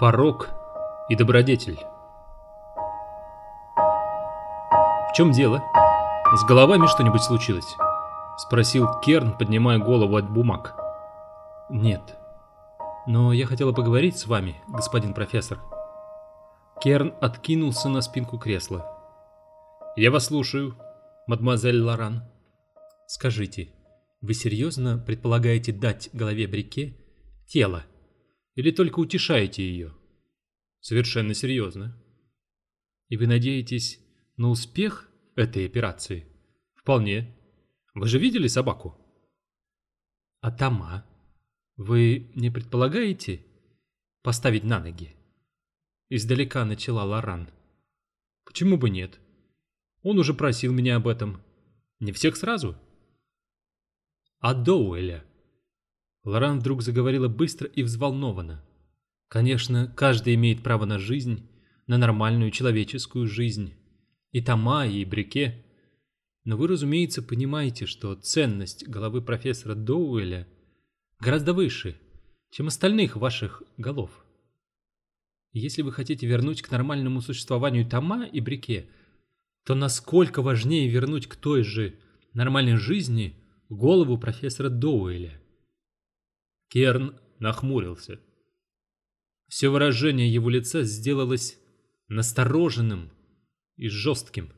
Порок и добродетель. В чем дело? С головами что-нибудь случилось? Спросил Керн, поднимая голову от бумаг. Нет. Но я хотела поговорить с вами, господин профессор. Керн откинулся на спинку кресла. Я вас слушаю, мадемуазель Лоран. Скажите, вы серьезно предполагаете дать голове Брике тело? Или только утешаете ее? Совершенно серьезно. И вы надеетесь на успех этой операции? Вполне. Вы же видели собаку? А Тома? Вы не предполагаете поставить на ноги? Издалека начала Лоран. Почему бы нет? Он уже просил меня об этом. Не всех сразу? А Доуэля? Лоран вдруг заговорила быстро и взволнованно. Конечно, каждый имеет право на жизнь, на нормальную человеческую жизнь. И Тома, и Брике. Но вы, разумеется, понимаете, что ценность головы профессора Доуэля гораздо выше, чем остальных ваших голов. Если вы хотите вернуть к нормальному существованию Тома и Брике, то насколько важнее вернуть к той же нормальной жизни голову профессора Доуэля. Керн нахмурился. Все выражение его лица сделалось настороженным и жестким.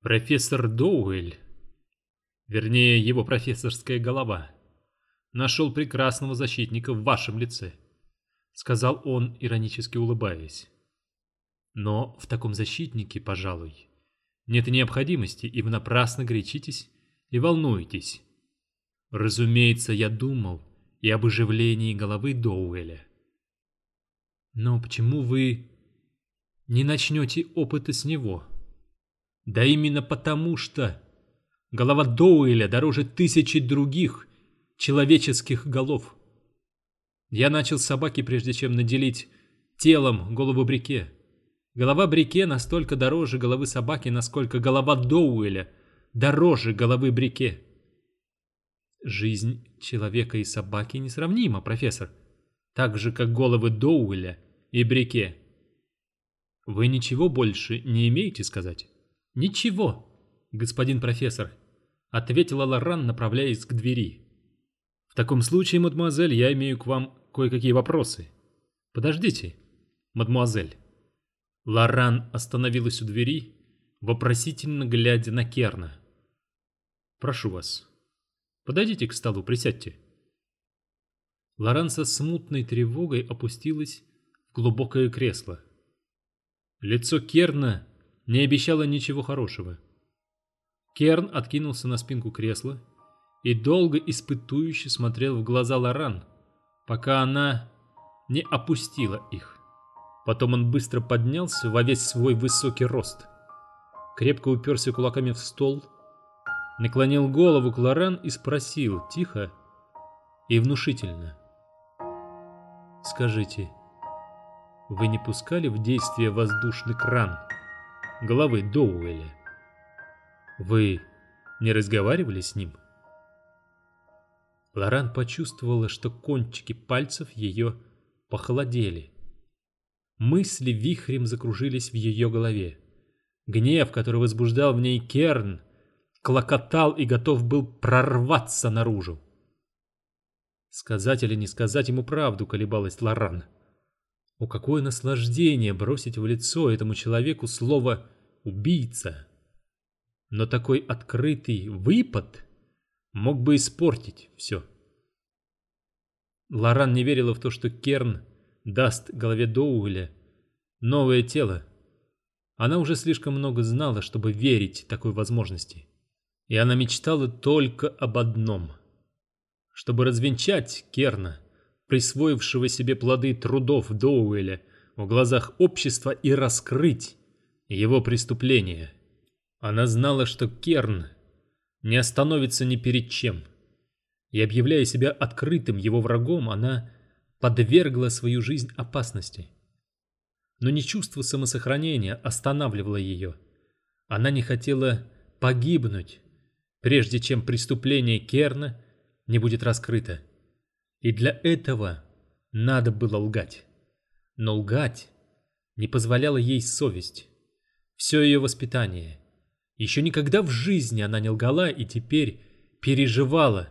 Профессор Доуэль, вернее его профессорская голова, нашел прекрасного защитника в вашем лице, сказал он, иронически улыбаясь. Но в таком защитнике, пожалуй, нет необходимости, и вы напрасно горячитесь и волнуетесь. Разумеется, я думал, и об оживлении головы Доуэля. Но почему вы не начнете опыта с него? Да именно потому что голова Доуэля дороже тысячи других человеческих голов. Я начал с собаки, прежде чем наделить телом голову Брике. Голова Брике настолько дороже головы собаки, насколько голова Доуэля дороже головы Брике. Жизнь человека и собаки несравнима, профессор. Так же, как головы Доуэля и Брике. Вы ничего больше не имеете сказать? Ничего, господин профессор, ответила Лоран, направляясь к двери. В таком случае, мадемуазель, я имею к вам кое-какие вопросы. Подождите, мадемуазель. Лоран остановилась у двери, вопросительно глядя на Керна. Прошу вас, Подойдите к столу, присядьте. Лоран со смутной тревогой опустилась в глубокое кресло. Лицо Керна не обещало ничего хорошего. Керн откинулся на спинку кресла и долго испытующе смотрел в глаза Лоран, пока она не опустила их. Потом он быстро поднялся во весь свой высокий рост, крепко уперся кулаками в стол наклонил голову к Лорен и спросил тихо и внушительно. «Скажите, вы не пускали в действие воздушный кран головы Доуэля? Вы не разговаривали с ним?» Лоран почувствовала, что кончики пальцев ее похолодели. Мысли вихрем закружились в ее голове. Гнев, который возбуждал в ней Керн, клокотал и готов был прорваться наружу. Сказать или не сказать ему правду, колебалась Лоран. О, какое наслаждение бросить в лицо этому человеку слово «убийца». Но такой открытый выпад мог бы испортить все. Лоран не верила в то, что Керн даст голове Доуэля новое тело. Она уже слишком много знала, чтобы верить такой возможности и она мечтала только об одном. Чтобы развенчать Керна, присвоившего себе плоды трудов Доуэля в глазах общества и раскрыть его преступление. Она знала, что Керн не остановится ни перед чем. И объявляя себя открытым его врагом, она подвергла свою жизнь опасности. Но не чувство самосохранения останавливало ее. Она не хотела погибнуть прежде чем преступление Керна не будет раскрыто. И для этого надо было лгать. Но лгать не позволяла ей совесть. Все ее воспитание. Еще никогда в жизни она не лгала и теперь переживала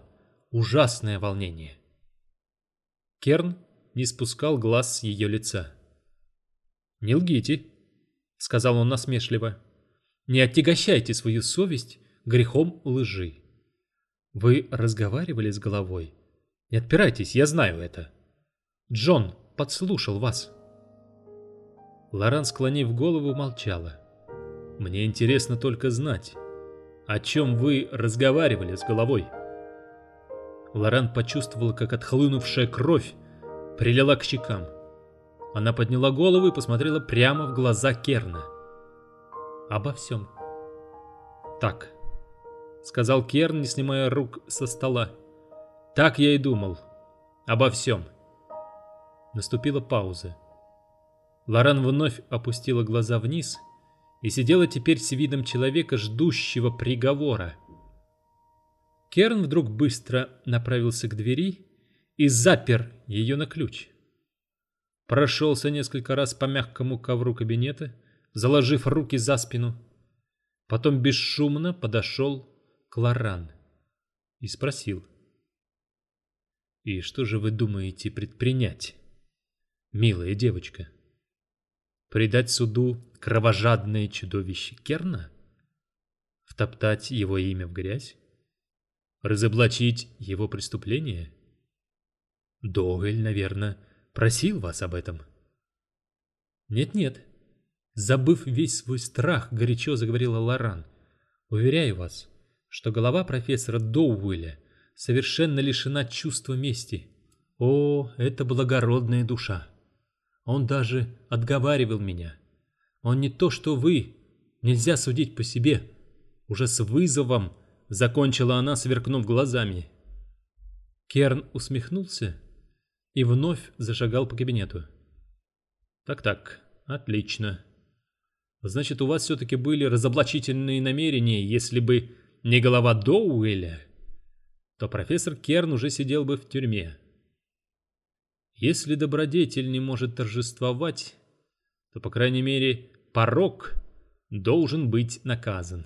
ужасное волнение. Керн не спускал глаз с ее лица. «Не лгите», — сказал он насмешливо. «Не отягощайте свою совесть грехом лжи. Вы разговаривали с головой. Не отпирайтесь, я знаю это. Джон подслушал вас». Лоран, склонив голову, молчала. «Мне интересно только знать, о чем вы разговаривали с головой?» Лоран почувствовала, как отхлынувшая кровь прилила к щекам. Она подняла голову и посмотрела прямо в глаза Керна. «Обо всем». «Так», — сказал Керн, не снимая рук со стола. «Так я и думал. Обо всем». Наступила пауза. Лоран вновь опустила глаза вниз и сидела теперь с видом человека, ждущего приговора. Керн вдруг быстро направился к двери и запер ее на ключ. Прошелся несколько раз по мягкому ковру кабинета, заложив руки за спину. Потом бесшумно подошел к Лоран и спросил. «И что же вы думаете предпринять, милая девочка? Предать суду кровожадное чудовище Керна? Втоптать его имя в грязь? Разоблачить его преступление? Доуэль, наверное, просил вас об этом. Нет-нет. Забыв весь свой страх, горячо заговорила Лоран. Уверяю вас, что голова профессора Доуэля совершенно лишена чувства мести. О, это благородная душа. Он даже отговаривал меня. Он не то, что вы. Нельзя судить по себе. Уже с вызовом Закончила она, сверкнув глазами. Керн усмехнулся и вновь зашагал по кабинету. «Так-так, отлично. Значит, у вас все-таки были разоблачительные намерения, если бы не голова Доуэля, то профессор Керн уже сидел бы в тюрьме. Если добродетель не может торжествовать, то, по крайней мере, порог должен быть наказан».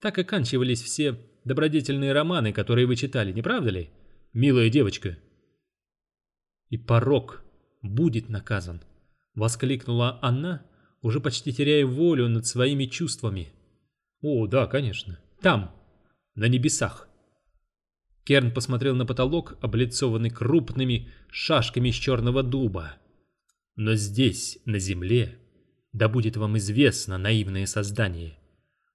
Так оканчивались все добродетельные романы, которые вы читали, не правда ли, милая девочка? И порок будет наказан, воскликнула она, уже почти теряя волю над своими чувствами. О, да, конечно. Там, на небесах. Керн посмотрел на потолок, облицованный крупными шашками из черного дуба. Но здесь, на земле, да будет вам известно, наивное создание,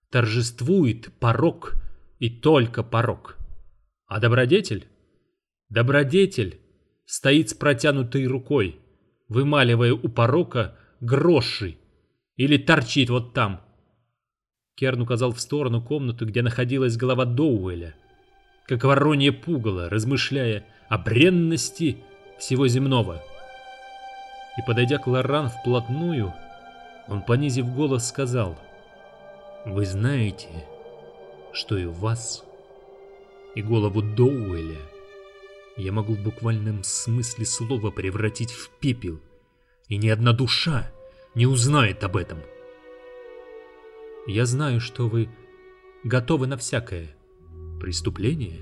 торжествует порок и только порок. А добродетель? Добродетель стоит с протянутой рукой, вымаливая у порока гроши или торчит вот там. Керн указал в сторону комнаты, где находилась голова Доуэля, как воронье пугало, размышляя о бренности всего земного. И, подойдя к Лоран вплотную, он, понизив голос, сказал — вы знаете, что и вас, и голову Доуэля я могу в буквальном смысле слова превратить в пепел, и ни одна душа не узнает об этом. Я знаю, что вы готовы на всякое преступление,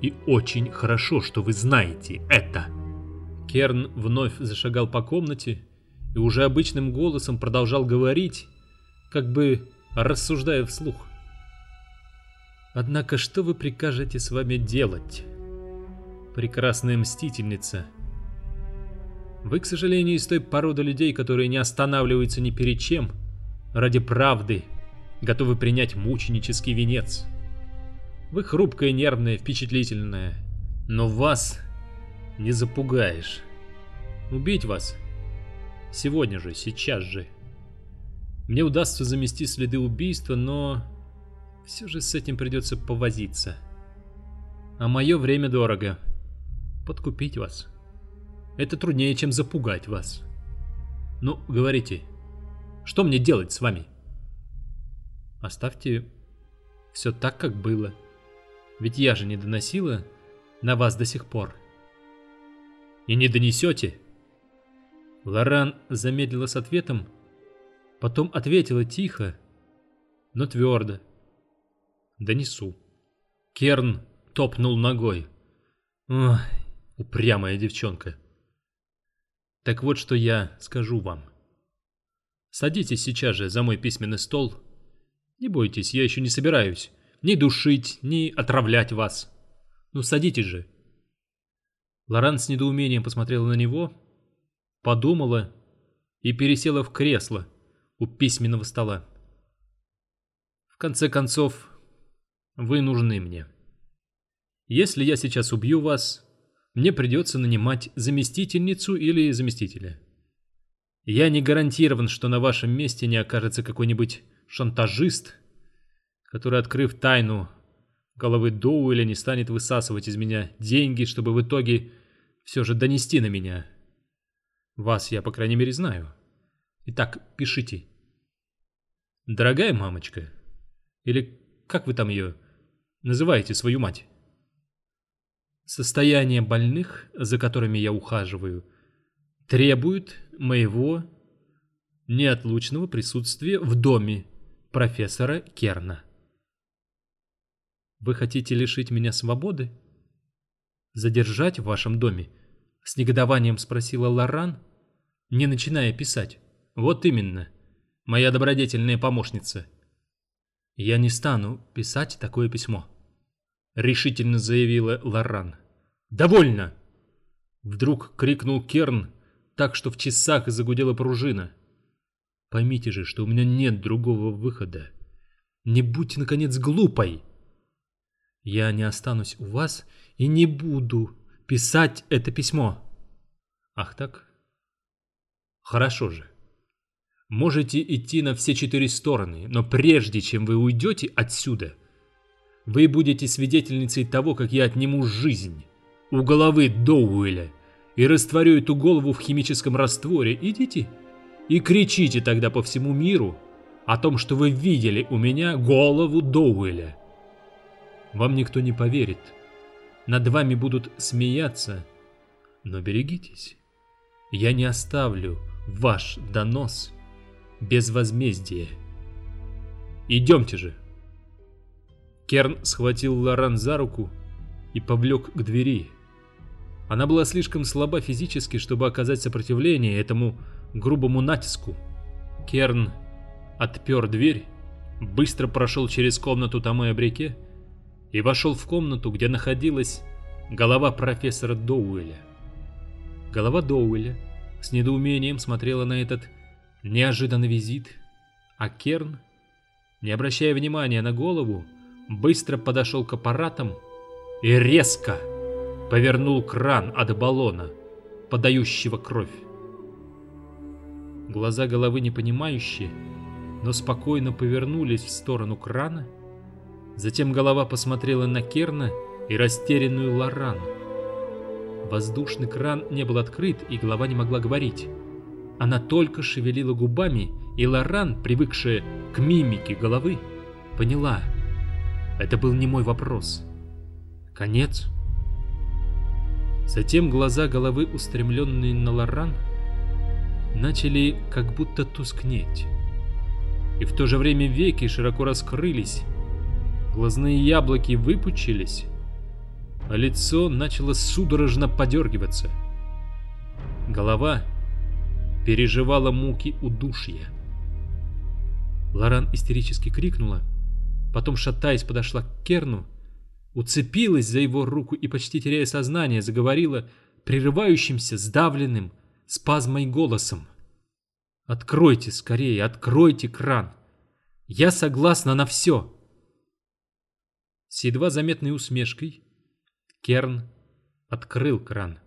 и очень хорошо, что вы знаете это. Керн вновь зашагал по комнате и уже обычным голосом продолжал говорить, как бы рассуждая вслух. Однако что вы прикажете с вами делать, прекрасная мстительница? Вы, к сожалению, из той породы людей, которые не останавливаются ни перед чем, ради правды, готовы принять мученический венец. Вы хрупкая, нервная, впечатлительная, но вас не запугаешь. Убить вас сегодня же, сейчас же – мне удастся замести следы убийства, но все же с этим придется повозиться. А мое время дорого. Подкупить вас. Это труднее, чем запугать вас. Ну, говорите, что мне делать с вами? Оставьте все так, как было. Ведь я же не доносила на вас до сих пор. И не донесете? Лоран замедлила с ответом, потом ответила тихо, но твердо. «Донесу». Керн топнул ногой. Ой, упрямая девчонка. Так вот, что я скажу вам. Садитесь сейчас же за мой письменный стол. Не бойтесь, я еще не собираюсь ни душить, ни отравлять вас. Ну, садитесь же. Лоран с недоумением посмотрела на него, подумала и пересела в кресло у письменного стола. В конце концов, вы нужны мне. Если я сейчас убью вас, мне придется нанимать заместительницу или заместителя. Я не гарантирован, что на вашем месте не окажется какой-нибудь шантажист, который, открыв тайну головы Доуэля, не станет высасывать из меня деньги, чтобы в итоге все же донести на меня. Вас я, по крайней мере, знаю. Итак, пишите. Дорогая мамочка, или как вы там ее называете, свою мать? Состояние больных, за которыми я ухаживаю, требует моего неотлучного присутствия в доме профессора Керна. Вы хотите лишить меня свободы? Задержать в вашем доме? С негодованием спросила Лоран, не начиная писать. Вот именно, моя добродетельная помощница. Я не стану писать такое письмо. Решительно заявила Лоран. Довольно! Вдруг крикнул Керн, так что в часах загудела пружина. Поймите же, что у меня нет другого выхода. Не будьте, наконец, глупой. Я не останусь у вас и не буду писать это письмо. Ах так? Хорошо же. Можете идти на все четыре стороны, но прежде чем вы уйдете отсюда, вы будете свидетельницей того, как я отниму жизнь у головы Доуэля и растворю эту голову в химическом растворе. Идите и кричите тогда по всему миру о том, что вы видели у меня голову Доуэля. Вам никто не поверит. Над вами будут смеяться. Но берегитесь. Я не оставлю ваш донос без возмездия. Идемте же. Керн схватил Лоран за руку и повлек к двери. Она была слишком слаба физически, чтобы оказать сопротивление этому грубому натиску. Керн отпер дверь, быстро прошел через комнату Томе Брике и вошел в комнату, где находилась голова профессора Доуэля. Голова Доуэля с недоумением смотрела на этот неожиданный визит, а Керн, не обращая внимания на голову, быстро подошел к аппаратам и резко повернул кран от баллона, подающего кровь. Глаза головы непонимающие, но спокойно повернулись в сторону крана, Затем голова посмотрела на Керна и растерянную Лорану. Воздушный кран не был открыт, и голова не могла говорить. Она только шевелила губами, и Лоран, привыкшая к мимике головы, поняла. Это был не мой вопрос. Конец. Затем глаза головы, устремленные на Лоран, начали как будто тускнеть. И в то же время веки широко раскрылись, Глазные яблоки выпучились, а лицо начало судорожно подергиваться. Голова переживала муки удушья. Лоран истерически крикнула, потом, шатаясь, подошла к Керну, уцепилась за его руку и, почти теряя сознание, заговорила прерывающимся, сдавленным, спазмой голосом. «Откройте скорее, откройте кран! Я согласна на все!» С едва заметной усмешкой Керн открыл кран.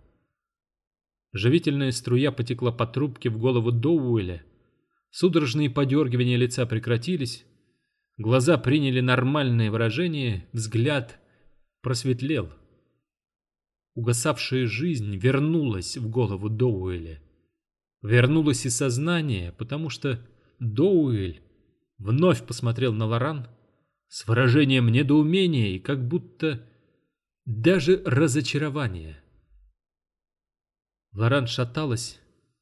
Живительная струя потекла по трубке в голову Доуэля. Судорожные подергивания лица прекратились. Глаза приняли нормальное выражение, взгляд просветлел. Угасавшая жизнь вернулась в голову Доуэля. Вернулось и сознание, потому что Доуэль вновь посмотрел на Лоран, с выражением недоумения и как будто даже разочарования. Лоран шаталась,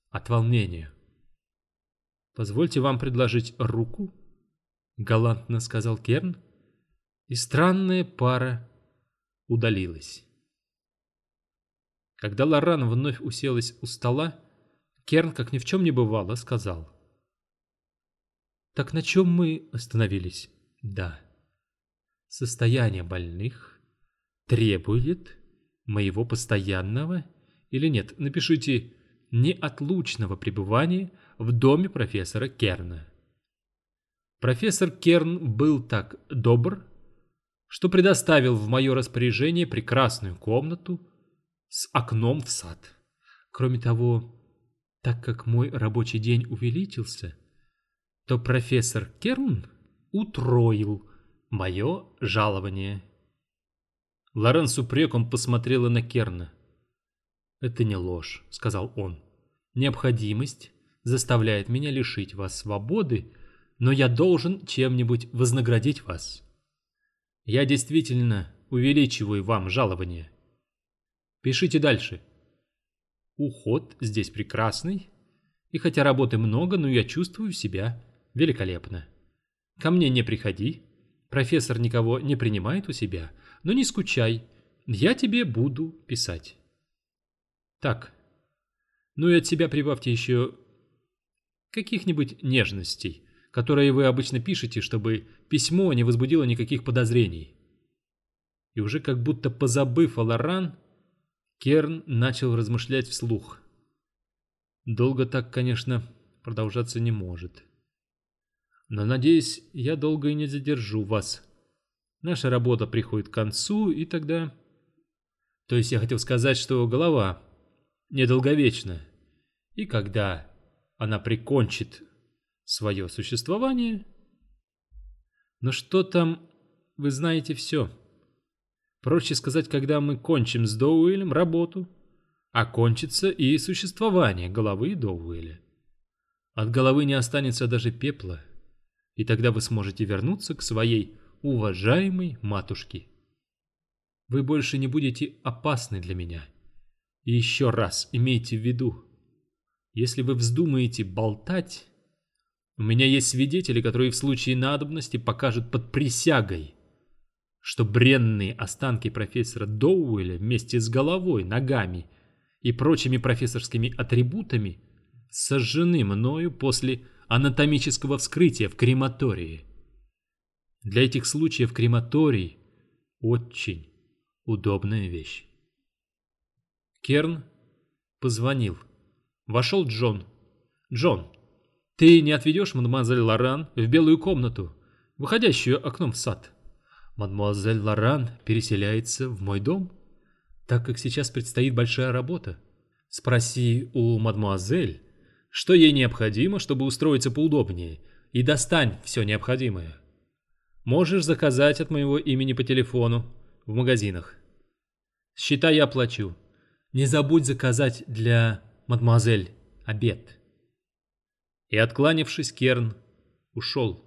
от волнения. «Позвольте вам предложить руку?» — галантно сказал Керн, и странная пара удалилась. Когда Лоран вновь уселась у стола, Керн, как ни в чем не бывало, сказал. «Так на чем мы остановились?» «Да. Состояние больных требует моего постоянного или нет, напишите неотлучного пребывания в доме профессора Керна. Профессор Керн был так добр, что предоставил в мое распоряжение прекрасную комнату с окном в сад. Кроме того, так как мой рабочий день увеличился, то профессор Керн утроил мое жалование. Лорен с упреком посмотрела на Керна. «Это не ложь», — сказал он. «Необходимость заставляет меня лишить вас свободы, но я должен чем-нибудь вознаградить вас. Я действительно увеличиваю вам жалование. Пишите дальше. Уход здесь прекрасный, и хотя работы много, но я чувствую себя великолепно. Ко мне не приходи, профессор никого не принимает у себя, но не скучай, я тебе буду писать». Так. Ну и от себя прибавьте еще каких-нибудь нежностей, которые вы обычно пишете, чтобы письмо не возбудило никаких подозрений. И уже как будто позабыв о Лоран, Керн начал размышлять вслух. Долго так, конечно, продолжаться не может. Но, надеюсь, я долго и не задержу вас. Наша работа приходит к концу, и тогда... То есть я хотел сказать, что голова недолговечна, и когда она прикончит свое существование... Но что там, вы знаете все. Проще сказать, когда мы кончим с Доуэлем работу, а кончится и существование головы Доуэля. От головы не останется даже пепла, и тогда вы сможете вернуться к своей уважаемой матушке. Вы больше не будете опасны для меня. И еще раз имейте в виду, если вы вздумаете болтать, у меня есть свидетели, которые в случае надобности покажут под присягой, что бренные останки профессора Доуэля вместе с головой, ногами и прочими профессорскими атрибутами сожжены мною после анатомического вскрытия в крематории. Для этих случаев крематорий очень удобная вещь. Керн позвонил. Вошел Джон. «Джон, ты не отведешь мадемуазель Лоран в белую комнату, выходящую окном в сад? Мадемуазель Лоран переселяется в мой дом, так как сейчас предстоит большая работа. Спроси у мадемуазель, что ей необходимо, чтобы устроиться поудобнее, и достань все необходимое. Можешь заказать от моего имени по телефону в магазинах. Счета я оплачу. Не забудь заказать для мадемуазель обед. И откланившись, Керн ушел.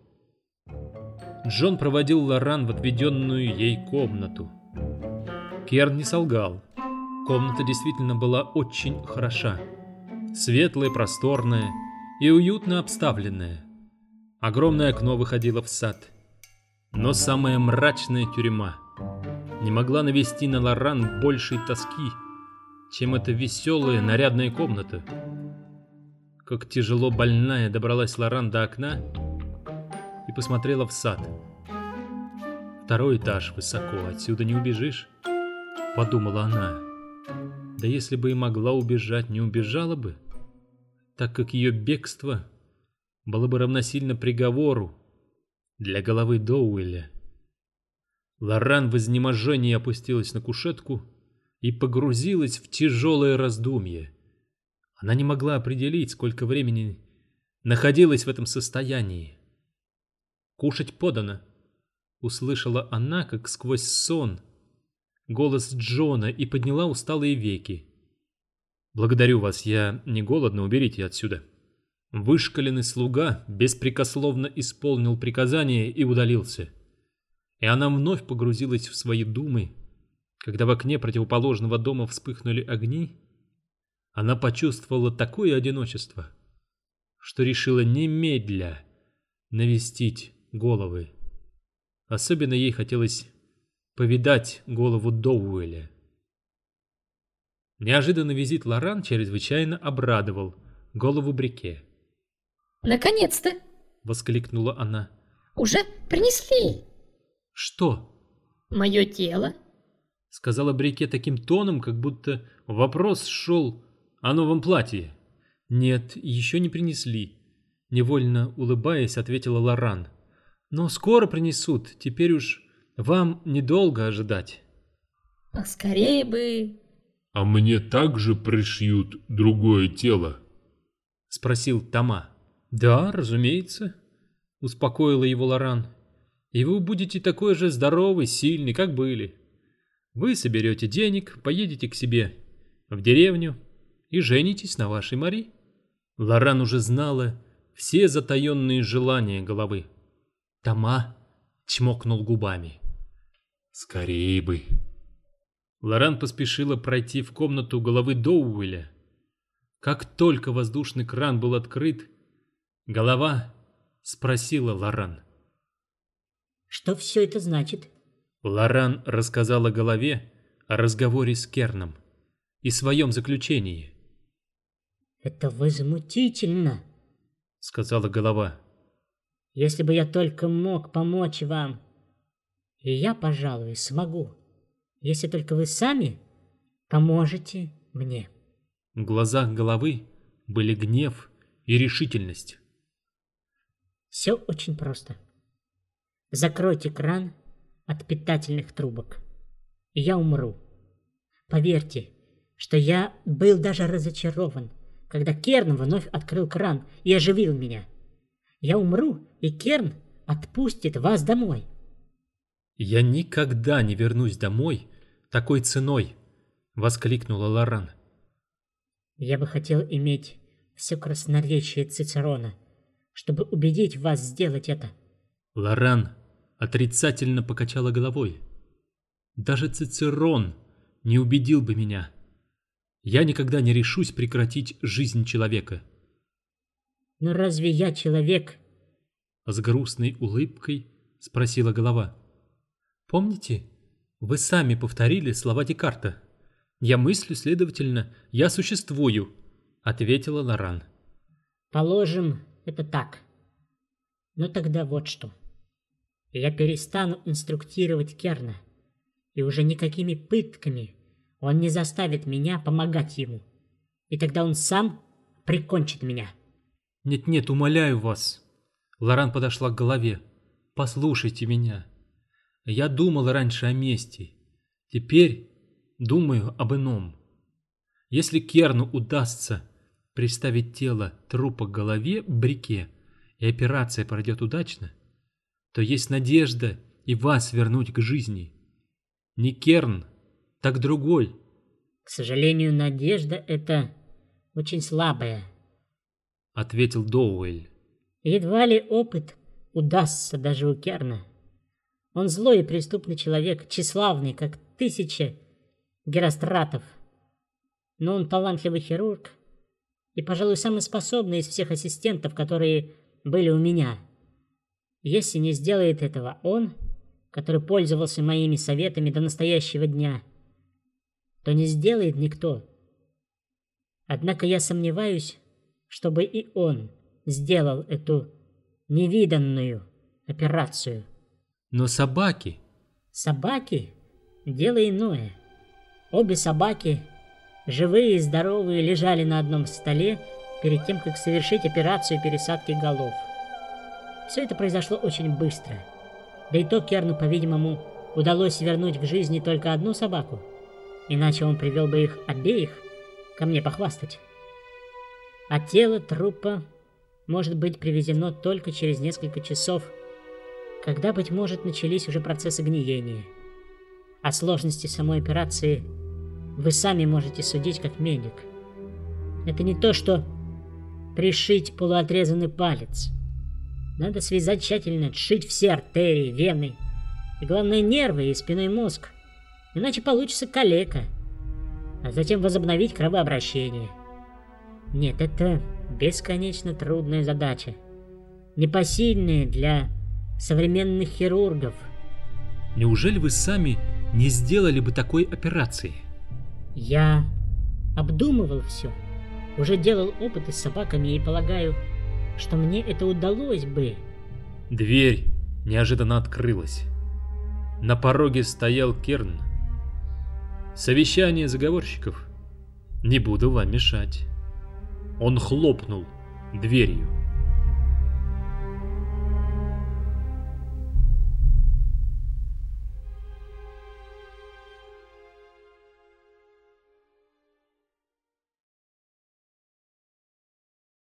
Джон проводил Лоран в отведенную ей комнату. Керн не солгал. Комната действительно была очень хороша. Светлая, просторная и уютно обставленная. Огромное окно выходило в сад. Но самая мрачная тюрьма не могла навести на Лоран большей тоски, чем эта веселая нарядная комната. Как тяжело больная добралась Лоран до окна и посмотрела в сад. Второй этаж высоко, отсюда не убежишь, подумала она. Да если бы и могла убежать, не убежала бы, так как ее бегство было бы равносильно приговору для головы Доуэля. Лоран в изнеможении опустилась на кушетку и погрузилась в тяжелое раздумье. Она не могла определить, сколько времени находилась в этом состоянии. «Кушать подано», — услышала она, как сквозь сон, голос Джона и подняла усталые веки. «Благодарю вас, я не голодна, уберите отсюда». Вышкаленный слуга беспрекословно исполнил приказание и удалился. И она вновь погрузилась в свои думы, когда в окне противоположного дома вспыхнули огни, Она почувствовала такое одиночество, что решила немедля навестить головы. Особенно ей хотелось повидать голову Доуэля. Неожиданный визит Лоран чрезвычайно обрадовал голову Брике. «Наконец-то!» — воскликнула она. «Уже принесли!» «Что?» «Мое тело!» — сказала Брике таким тоном, как будто вопрос шел о новом платье. «Нет, еще не принесли», — невольно улыбаясь, ответила Лоран. «Но скоро принесут, теперь уж вам недолго ожидать». «Поскорее бы...» «А мне также пришьют другое тело?» — спросил Тома. «Да, разумеется», — успокоила его Лоран. «И вы будете такой же здоровый, сильный, как были. Вы соберете денег, поедете к себе в деревню и женитесь на вашей Мари». Лоран уже знала все затаенные желания головы. Тома чмокнул губами. «Скорее бы!» Лоран поспешила пройти в комнату головы Доуэля. Как только воздушный кран был открыт, голова спросила Лоран. «Что все это значит?» Лоран рассказала голове о разговоре с Керном и своем заключении. «Это возмутительно», — сказала голова. «Если бы я только мог помочь вам, и я, пожалуй, смогу» если только вы сами поможете мне. В глазах головы были гнев и решительность. Все очень просто. Закройте кран от питательных трубок, и я умру. Поверьте, что я был даже разочарован, когда Керн вновь открыл кран и оживил меня. Я умру, и Керн отпустит вас домой. Я никогда не вернусь домой такой ценой!» — воскликнула Лоран. «Я бы хотел иметь все красноречие Цицерона, чтобы убедить вас сделать это». Лоран отрицательно покачала головой. «Даже Цицерон не убедил бы меня. Я никогда не решусь прекратить жизнь человека». «Но разве я человек?» С грустной улыбкой спросила голова. «Помните, вы сами повторили слова Декарта. «Я мыслю, следовательно, я существую», — ответила Лоран. «Положим, это так. Но тогда вот что. Я перестану инструктировать Керна, и уже никакими пытками он не заставит меня помогать ему. И тогда он сам прикончит меня». «Нет-нет, умоляю вас». Лоран подошла к голове. «Послушайте меня. Я думал раньше о мести. Теперь думаю об ином. Если Керну удастся приставить тело трупа к голове Брике, и операция пройдет удачно, то есть надежда и вас вернуть к жизни. Не Керн, так другой. К сожалению, надежда — это очень слабая, — ответил Доуэль. Едва ли опыт удастся даже у Керна. Он злой и преступный человек, тщеславный, как тысяча геростратов. Но он талантливый хирург и, пожалуй, самый способный из всех ассистентов, которые были у меня. Если не сделает этого он, который пользовался моими советами до настоящего дня, то не сделает никто. Однако я сомневаюсь, чтобы и он сделал эту невиданную операцию. Но собаки... Собаки — дело иное. Обе собаки, живые и здоровые, лежали на одном столе перед тем, как совершить операцию пересадки голов. Все это произошло очень быстро. Да и то Керну, по-видимому, удалось вернуть к жизни только одну собаку. Иначе он привел бы их обеих ко мне похвастать. А тело трупа может быть привезено только через несколько часов – когда, быть может, начались уже процессы гниения. О сложности самой операции вы сами можете судить как медик. Это не то, что пришить полуотрезанный палец. Надо связать тщательно, сшить все артерии, вены, и главное нервы и спиной мозг, иначе получится калека, а затем возобновить кровообращение – Нет, это бесконечно трудная задача. Непосильная для современных хирургов. Неужели вы сами не сделали бы такой операции? Я обдумывал все. Уже делал опыты с собаками и полагаю, что мне это удалось бы. Дверь неожиданно открылась. На пороге стоял Керн. Совещание заговорщиков. Не буду вам мешать. Он хлопнул дверью.